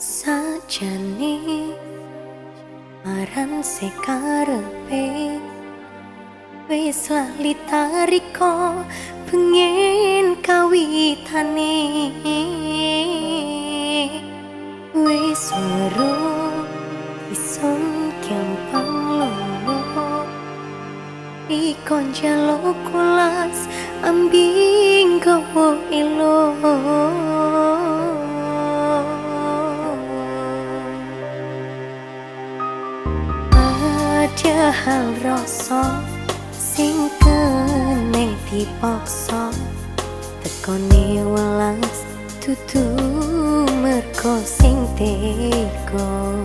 Sajane aran sekarepe wis lali tariko pengen kawitane. Wis weruh ison gampang lomo. Ikon jaluk kulas ambing gowo ilo padahal rasa sing keneng dipaksa tekone welas tutu merko sing teko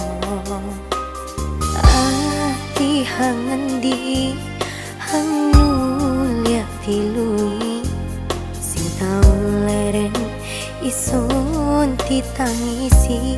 ati hangendi hangu liat dilui sing tau leren ison ditangisi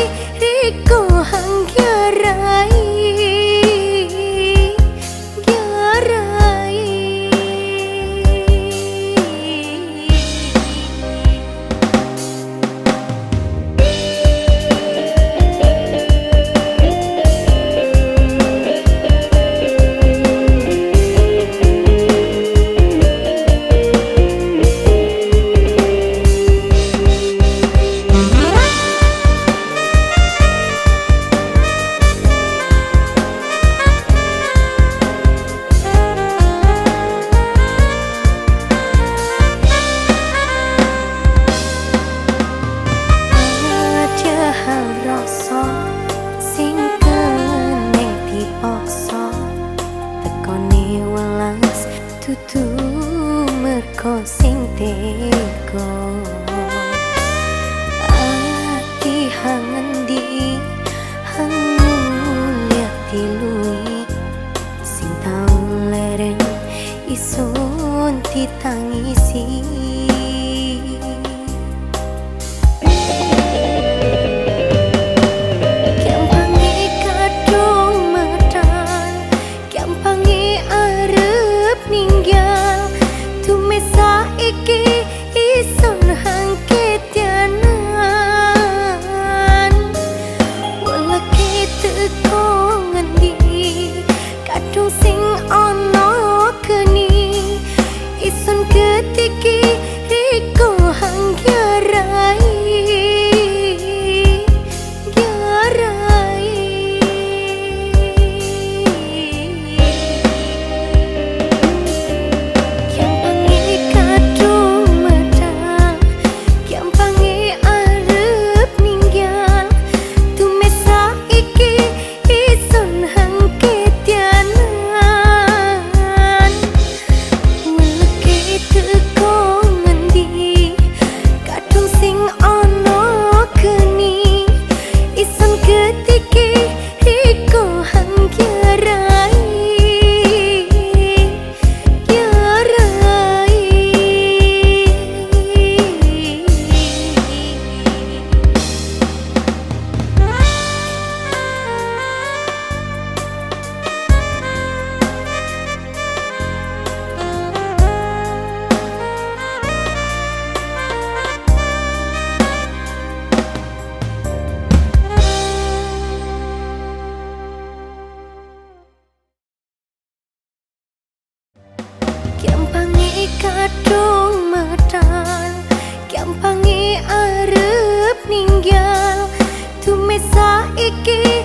sing teko ati hangendi hangu liat dilui. Sing tau leren ison ditangisi की Gampangi arep ninggal. Tumesa iki